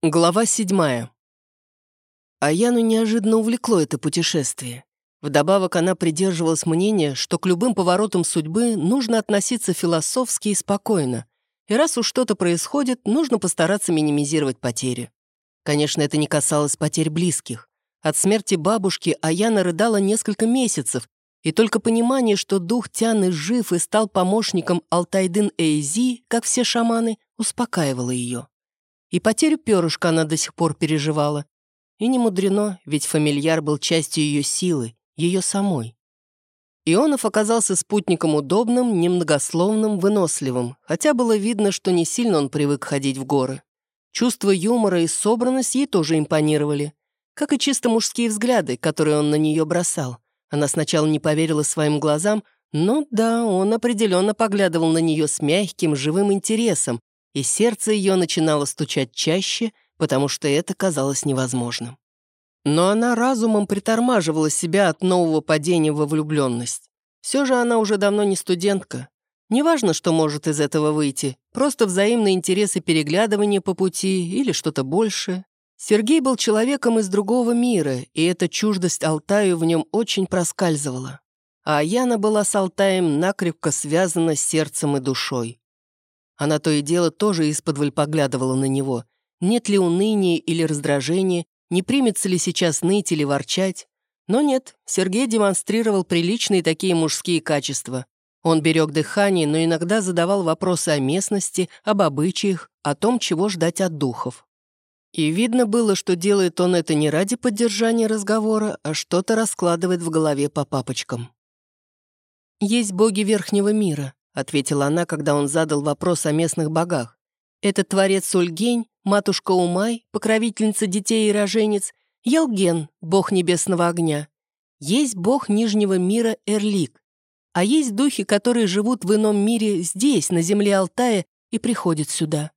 Глава седьмая. Аяну неожиданно увлекло это путешествие. Вдобавок она придерживалась мнения, что к любым поворотам судьбы нужно относиться философски и спокойно, и раз уж что-то происходит, нужно постараться минимизировать потери. Конечно, это не касалось потерь близких. От смерти бабушки Аяна рыдала несколько месяцев, и только понимание, что дух Тяны жив и стал помощником Алтайдын Эйзи, как все шаманы, успокаивало ее. И потерю перышка она до сих пор переживала. И не мудрено, ведь фамильяр был частью ее силы, ее самой. Ионов оказался спутником удобным, немногословным, выносливым, хотя было видно, что не сильно он привык ходить в горы. Чувство юмора и собранность ей тоже импонировали, как и чисто мужские взгляды, которые он на нее бросал. Она сначала не поверила своим глазам, но да, он определенно поглядывал на нее с мягким, живым интересом, и сердце ее начинало стучать чаще, потому что это казалось невозможным. Но она разумом притормаживала себя от нового падения во влюбленность. Все же она уже давно не студентка. Неважно, что может из этого выйти, просто взаимные интересы переглядывания по пути или что-то большее. Сергей был человеком из другого мира, и эта чуждость Алтаю в нем очень проскальзывала. А Яна была с Алтаем накрепко связана сердцем и душой. Она то и дело тоже из-под поглядывала на него. Нет ли уныния или раздражения, не примется ли сейчас ныть или ворчать. Но нет, Сергей демонстрировал приличные такие мужские качества. Он берег дыхание, но иногда задавал вопросы о местности, об обычаях, о том, чего ждать от духов. И видно было, что делает он это не ради поддержания разговора, а что-то раскладывает в голове по папочкам. Есть боги верхнего мира, ответила она, когда он задал вопрос о местных богах. «Это творец Ульгень, матушка Умай, покровительница детей и роженец, Елген, бог небесного огня. Есть бог Нижнего мира Эрлик. А есть духи, которые живут в ином мире здесь, на земле Алтая, и приходят сюда.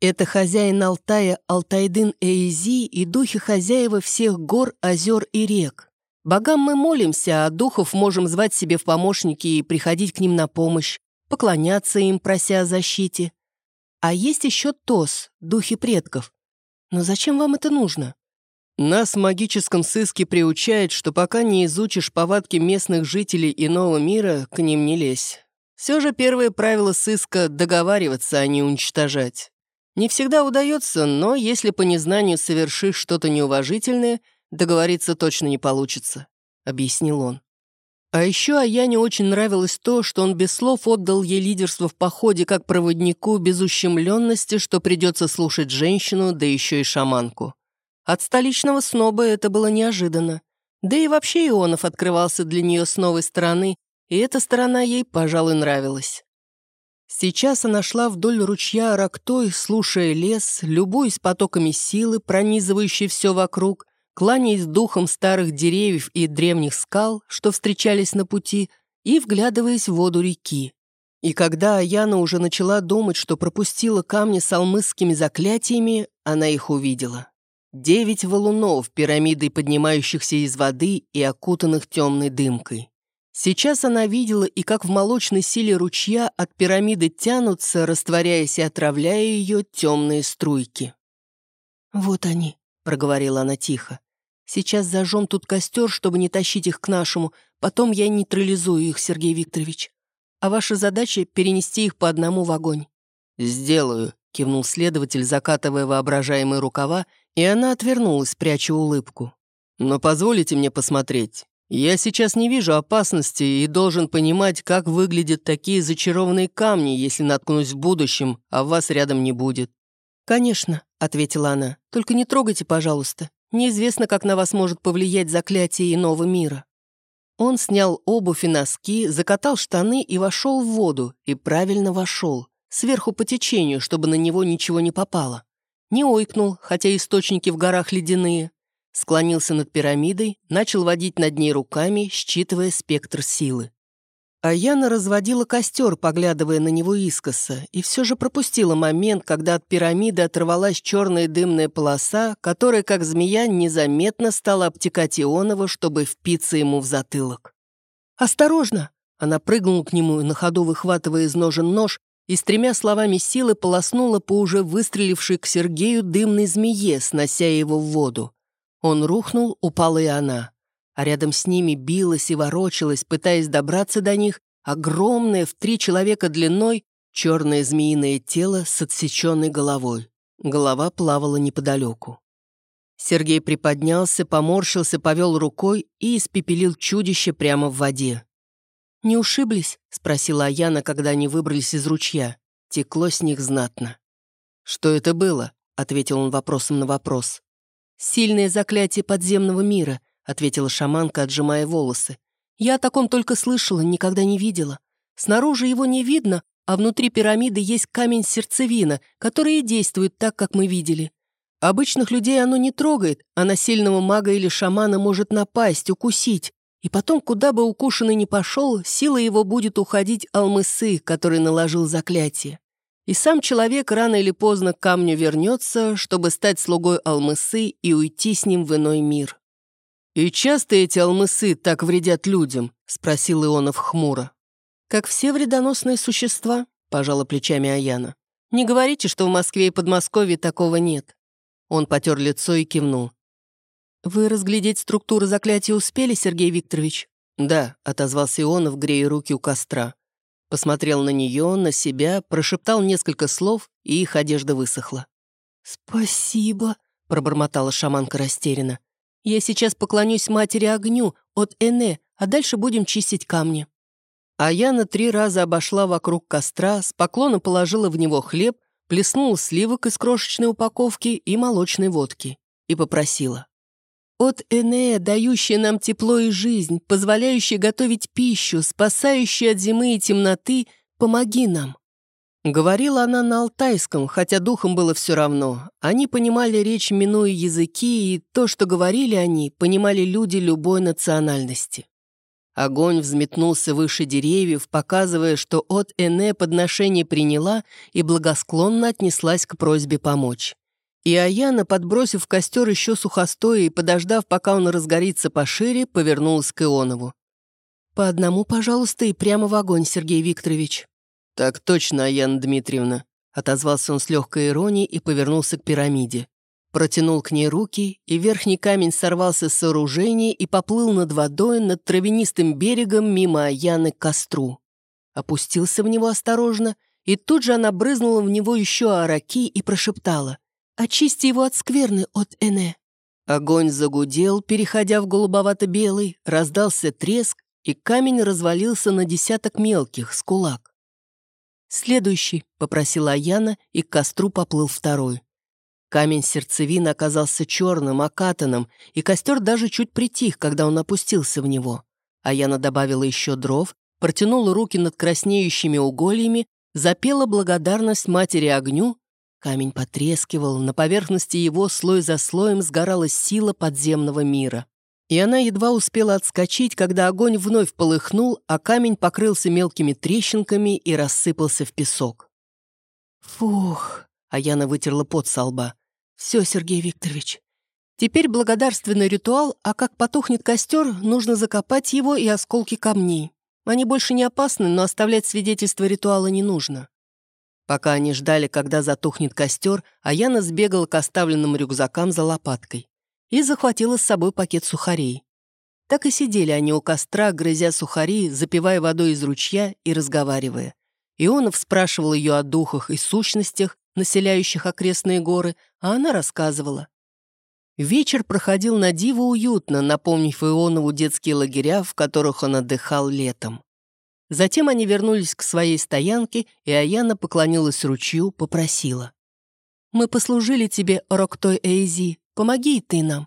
Это хозяин Алтая Алтайдын Эйзи и духи хозяева всех гор, озер и рек. Богам мы молимся, а духов можем звать себе в помощники и приходить к ним на помощь поклоняться им, прося о защите. А есть еще ТОС, духи предков. Но зачем вам это нужно? Нас в магическом сыске приучает, что пока не изучишь повадки местных жителей иного мира, к ним не лезь. Все же первое правило сыска — договариваться, а не уничтожать. Не всегда удается, но если по незнанию совершишь что-то неуважительное, договориться точно не получится», — объяснил он. А еще Аяне очень нравилось то, что он без слов отдал ей лидерство в походе как проводнику без ущемленности, что придется слушать женщину, да еще и шаманку. От столичного сноба это было неожиданно. Да и вообще Ионов открывался для нее с новой стороны, и эта сторона ей, пожалуй, нравилась. Сейчас она шла вдоль ручья Рактой, слушая лес, любуясь потоками силы, пронизывающей все вокруг, кланяясь духом старых деревьев и древних скал, что встречались на пути, и вглядываясь в воду реки. И когда Аяна уже начала думать, что пропустила камни с алмысскими заклятиями, она их увидела. Девять валунов, пирамидой поднимающихся из воды и окутанных темной дымкой. Сейчас она видела и как в молочной силе ручья от пирамиды тянутся, растворяясь и отравляя ее темные струйки. «Вот они», — проговорила она тихо. Сейчас зажжем тут костер, чтобы не тащить их к нашему. Потом я нейтрализую их, Сергей Викторович. А ваша задача — перенести их по одному в огонь». «Сделаю», — кивнул следователь, закатывая воображаемые рукава, и она отвернулась, пряча улыбку. «Но позволите мне посмотреть. Я сейчас не вижу опасности и должен понимать, как выглядят такие зачарованные камни, если наткнусь в будущем, а вас рядом не будет». «Конечно», — ответила она. «Только не трогайте, пожалуйста. Неизвестно, как на вас может повлиять заклятие иного мира». Он снял обувь и носки, закатал штаны и вошел в воду, и правильно вошел, сверху по течению, чтобы на него ничего не попало. Не ойкнул, хотя источники в горах ледяные. Склонился над пирамидой, начал водить над ней руками, считывая спектр силы. А Яна разводила костер, поглядывая на него искоса, и все же пропустила момент, когда от пирамиды оторвалась черная дымная полоса, которая, как змея, незаметно стала обтекать Ионова, чтобы впиться ему в затылок. «Осторожно!» Она прыгнула к нему, на ходу выхватывая из ножен нож, и с тремя словами силы полоснула по уже выстрелившей к Сергею дымной змее, снося его в воду. Он рухнул, упала и она. А рядом с ними билась и ворочалась, пытаясь добраться до них, огромное в три человека длиной черное змеиное тело с отсеченной головой. Голова плавала неподалеку. Сергей приподнялся, поморщился, повел рукой и испепелил чудище прямо в воде. «Не ушиблись?» — спросила Аяна, когда они выбрались из ручья. Текло с них знатно. «Что это было?» — ответил он вопросом на вопрос. «Сильное заклятие подземного мира», — ответила шаманка, отжимая волосы. «Я о таком только слышала, никогда не видела. Снаружи его не видно, а внутри пирамиды есть камень-сердцевина, который действует так, как мы видели. Обычных людей оно не трогает, а на сильного мага или шамана может напасть, укусить. И потом, куда бы укушенный ни пошел, сила его будет уходить алмысы, который наложил заклятие. И сам человек рано или поздно к камню вернется, чтобы стать слугой алмысы и уйти с ним в иной мир. «И часто эти алмысы так вредят людям?» — спросил Ионов хмуро. «Как все вредоносные существа», — пожала плечами Аяна. «Не говорите, что в Москве и Подмосковье такого нет». Он потер лицо и кивнул. «Вы разглядеть структуру заклятия успели, Сергей Викторович?» «Да», — отозвался Ионов, грея руки у костра. Посмотрел на нее, на себя, прошептал несколько слов, и их одежда высохла. «Спасибо», — пробормотала шаманка растерянно. «Я сейчас поклонюсь матери огню от Эне, а дальше будем чистить камни». А Яна три раза обошла вокруг костра, с поклона положила в него хлеб, плеснула сливок из крошечной упаковки и молочной водки и попросила. От Энея, дающая нам тепло и жизнь, позволяющая готовить пищу, спасающая от зимы и темноты, помоги нам». Говорила она на алтайском, хотя духом было все равно. Они понимали речь, минуя языки, и то, что говорили они, понимали люди любой национальности. Огонь взметнулся выше деревьев, показывая, что от Эне подношение приняла и благосклонно отнеслась к просьбе помочь. И Аяна, подбросив в костер еще сухостоя и подождав, пока он разгорится пошире, повернулась к Ионову. «По одному, пожалуйста, и прямо в огонь, Сергей Викторович». «Так точно, Аяна Дмитриевна», — отозвался он с легкой иронией и повернулся к пирамиде. Протянул к ней руки, и верхний камень сорвался с сооружения и поплыл над водой, над травянистым берегом мимо Аяны к костру. Опустился в него осторожно, и тут же она брызнула в него еще араки и прошептала — Очисти его от скверны, от Эне». Огонь загудел, переходя в голубовато-белый, раздался треск, и камень развалился на десяток мелких, с кулак. «Следующий», — попросила Аяна, и к костру поплыл второй. Камень сердцевины оказался черным, окатанным, и костер даже чуть притих, когда он опустился в него. Аяна добавила еще дров, протянула руки над краснеющими угольями, запела благодарность матери огню Камень потрескивал, на поверхности его слой за слоем сгорала сила подземного мира. И она едва успела отскочить, когда огонь вновь полыхнул, а камень покрылся мелкими трещинками и рассыпался в песок. «Фух!» — а Яна вытерла пот со лба. «Все, Сергей Викторович. Теперь благодарственный ритуал, а как потухнет костер, нужно закопать его и осколки камней. Они больше не опасны, но оставлять свидетельство ритуала не нужно». Пока они ждали, когда затухнет костер, Аяна сбегала к оставленным рюкзакам за лопаткой и захватила с собой пакет сухарей. Так и сидели они у костра, грызя сухари, запивая водой из ручья и разговаривая. Ионов спрашивал ее о духах и сущностях, населяющих окрестные горы, а она рассказывала. Вечер проходил на диво уютно, напомнив Ионову детские лагеря, в которых он отдыхал летом. Затем они вернулись к своей стоянке, и Аяна поклонилась ручью, попросила. «Мы послужили тебе, Роктой Эйзи, помоги ты нам».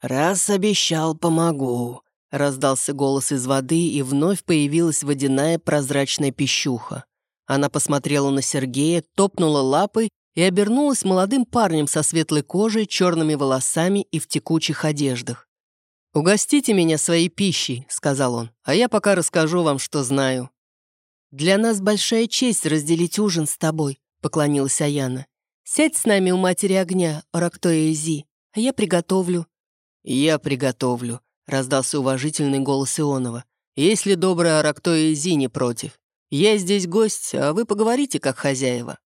«Раз обещал, помогу», — раздался голос из воды, и вновь появилась водяная прозрачная пищуха. Она посмотрела на Сергея, топнула лапой и обернулась молодым парнем со светлой кожей, черными волосами и в текучих одеждах. «Угостите меня своей пищей», — сказал он, «а я пока расскажу вам, что знаю». «Для нас большая честь разделить ужин с тобой», — поклонилась Аяна. «Сядь с нами у матери огня, Рактоя Изи, а я приготовлю». «Я приготовлю», — раздался уважительный голос Ионова. «Если добрая Арактоя Изи не против. Я здесь гость, а вы поговорите как хозяева».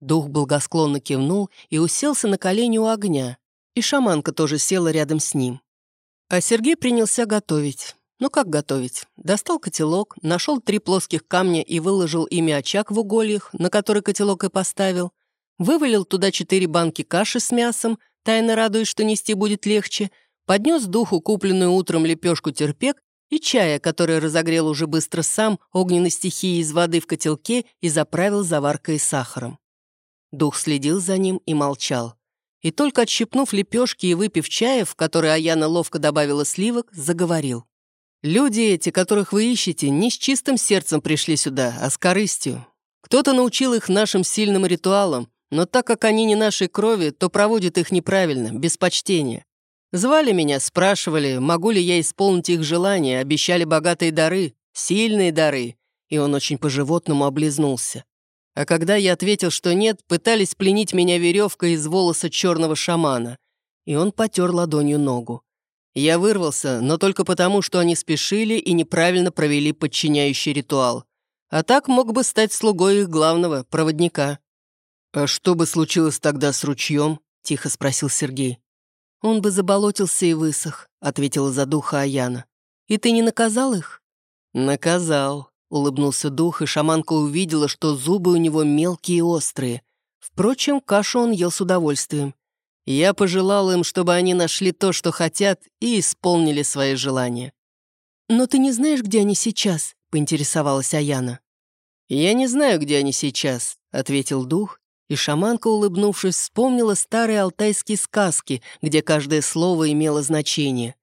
Дух благосклонно кивнул и уселся на колени у огня, и шаманка тоже села рядом с ним. А Сергей принялся готовить. Ну как готовить? Достал котелок, нашел три плоских камня и выложил ими очаг в угольях, на который котелок и поставил. Вывалил туда четыре банки каши с мясом, тайно радуясь, что нести будет легче, поднес духу купленную утром лепешку терпек и чая, который разогрел уже быстро сам огненной стихией из воды в котелке и заправил заваркой и сахаром. Дух следил за ним и молчал. И только отщипнув лепешки и выпив чая, в который Аяна ловко добавила сливок, заговорил. «Люди эти, которых вы ищете, не с чистым сердцем пришли сюда, а с корыстью. Кто-то научил их нашим сильным ритуалам, но так как они не нашей крови, то проводят их неправильно, без почтения. Звали меня, спрашивали, могу ли я исполнить их желания, обещали богатые дары, сильные дары, и он очень по-животному облизнулся. А когда я ответил, что нет, пытались пленить меня веревкой из волоса черного шамана, и он потер ладонью ногу. Я вырвался, но только потому, что они спешили и неправильно провели подчиняющий ритуал. А так мог бы стать слугой их главного, проводника. «А что бы случилось тогда с ручьем?» — тихо спросил Сергей. «Он бы заболотился и высох», — ответила за духа Аяна. «И ты не наказал их?» «Наказал», — улыбнулся дух, и шаманка увидела, что зубы у него мелкие и острые. Впрочем, кашу он ел с удовольствием. Я пожелал им, чтобы они нашли то, что хотят, и исполнили свои желания. «Но ты не знаешь, где они сейчас?» — поинтересовалась Аяна. «Я не знаю, где они сейчас», — ответил дух и шаманка, улыбнувшись, вспомнила старые алтайские сказки, где каждое слово имело значение.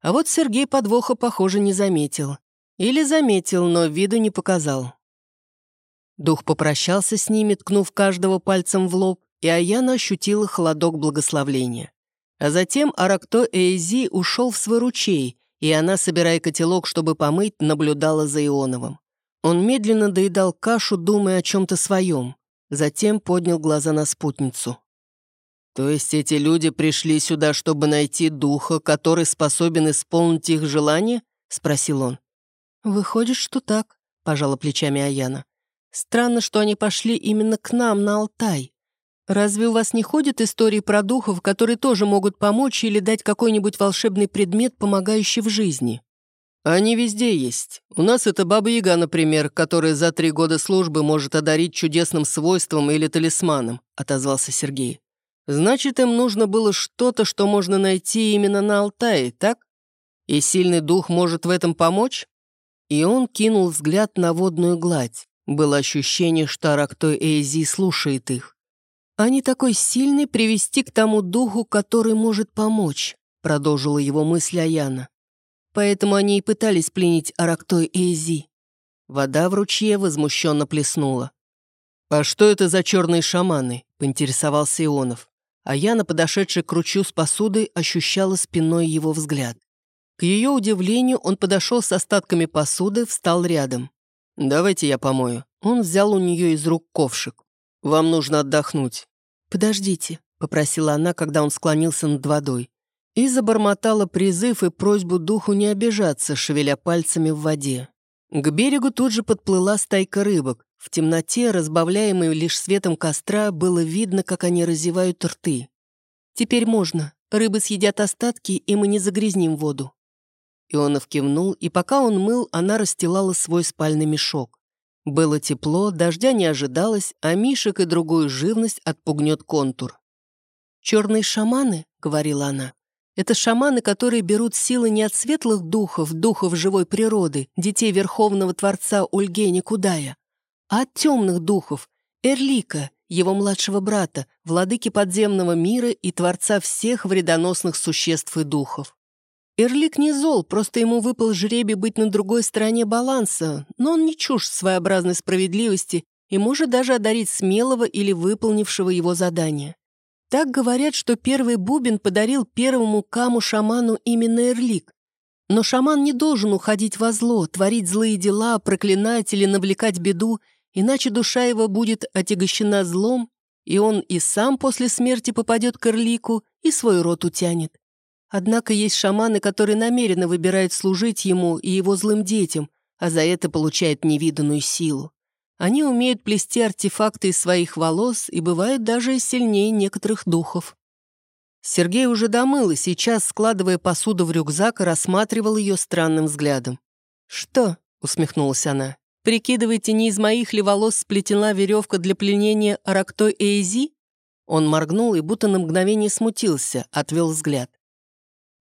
А вот Сергей подвоха, похоже, не заметил. Или заметил, но виду не показал. Дух попрощался с ними, ткнув каждого пальцем в лоб, и Аяна ощутила холодок благословления. А затем Аракто Эйзи ушел в свой ручей, и она, собирая котелок, чтобы помыть, наблюдала за Ионовым. Он медленно доедал кашу, думая о чем-то своем. Затем поднял глаза на спутницу. «То есть эти люди пришли сюда, чтобы найти духа, который способен исполнить их желание?» — спросил он. «Выходит, что так», — пожала плечами Аяна. «Странно, что они пошли именно к нам, на Алтай. Разве у вас не ходят истории про духов, которые тоже могут помочь или дать какой-нибудь волшебный предмет, помогающий в жизни?» Они везде есть. У нас это Баба-Яга, например, которая за три года службы может одарить чудесным свойством или талисманом», — отозвался Сергей. «Значит, им нужно было что-то, что можно найти именно на Алтае, так? И сильный дух может в этом помочь?» И он кинул взгляд на водную гладь. Было ощущение, что Арактой Эйзи слушает их. «А не такой сильный привести к тому духу, который может помочь», — продолжила его мысль Аяна. Поэтому они и пытались пленить Арактой и Эзи. Вода в ручье возмущенно плеснула. «А что это за черные шаманы?» — поинтересовался Ионов. А Яна, подошедшая к ручью с посудой, ощущала спиной его взгляд. К ее удивлению, он подошел с остатками посуды, встал рядом. «Давайте я помою». Он взял у нее из рук ковшик. «Вам нужно отдохнуть». «Подождите», — попросила она, когда он склонился над водой и забормотала призыв и просьбу духу не обижаться, шевеля пальцами в воде. К берегу тут же подплыла стайка рыбок. В темноте, разбавляемой лишь светом костра, было видно, как они разевают рты. «Теперь можно. Рыбы съедят остатки, и мы не загрязним воду». Ионов кивнул, и пока он мыл, она расстилала свой спальный мешок. Было тепло, дождя не ожидалось, а мишек и другую живность отпугнет контур. «Черные шаманы», — говорила она, это шаманы, которые берут силы не от светлых духов, духов живой природы, детей Верховного Творца Ульгени Кудая, а от темных духов, Эрлика, его младшего брата, владыки подземного мира и Творца всех вредоносных существ и духов. Эрлик не зол, просто ему выпал жребий быть на другой стороне баланса, но он не чушь своеобразной справедливости и может даже одарить смелого или выполнившего его задание. Так говорят, что первый бубен подарил первому каму-шаману именно Эрлик. Но шаман не должен уходить во зло, творить злые дела, проклинать или навлекать беду, иначе душа его будет отягощена злом, и он и сам после смерти попадет к Эрлику и свой род утянет. Однако есть шаманы, которые намеренно выбирают служить ему и его злым детям, а за это получает невиданную силу. Они умеют плести артефакты из своих волос и бывают даже сильнее некоторых духов. Сергей уже домыл и сейчас, складывая посуду в рюкзак, рассматривал ее странным взглядом. «Что?» — усмехнулась она. «Прикидывайте, не из моих ли волос сплетена веревка для пленения Арактой Эйзи?» Он моргнул и будто на мгновение смутился, отвел взгляд.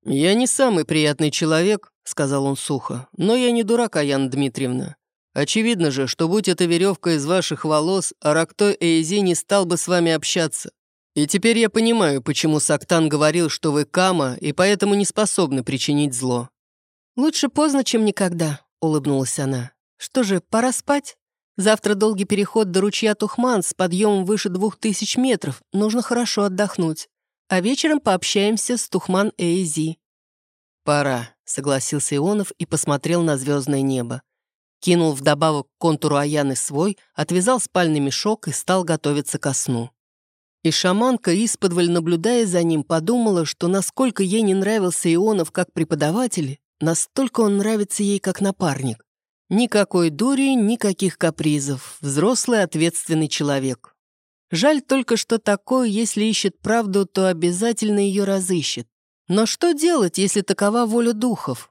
«Я не самый приятный человек», — сказал он сухо, «но я не дурак, Аяна Дмитриевна. Очевидно же, что будь эта веревка из ваших волос, Арактой Эйзи не стал бы с вами общаться. И теперь я понимаю, почему Сактан говорил, что вы Кама, и поэтому не способны причинить зло». «Лучше поздно, чем никогда», — улыбнулась она. «Что же, пора спать? Завтра долгий переход до ручья Тухман с подъемом выше двух тысяч метров. Нужно хорошо отдохнуть. А вечером пообщаемся с Тухман Эйзи». «Пора», — согласился Ионов и посмотрел на звездное небо. Кинул вдобавок к контуру Аяны свой, отвязал спальный мешок и стал готовиться ко сну. И шаманка, исподволь наблюдая за ним, подумала, что насколько ей не нравился Ионов как преподаватель, настолько он нравится ей как напарник. Никакой дури, никаких капризов. Взрослый ответственный человек. Жаль только, что такой, если ищет правду, то обязательно ее разыщет. Но что делать, если такова воля духов?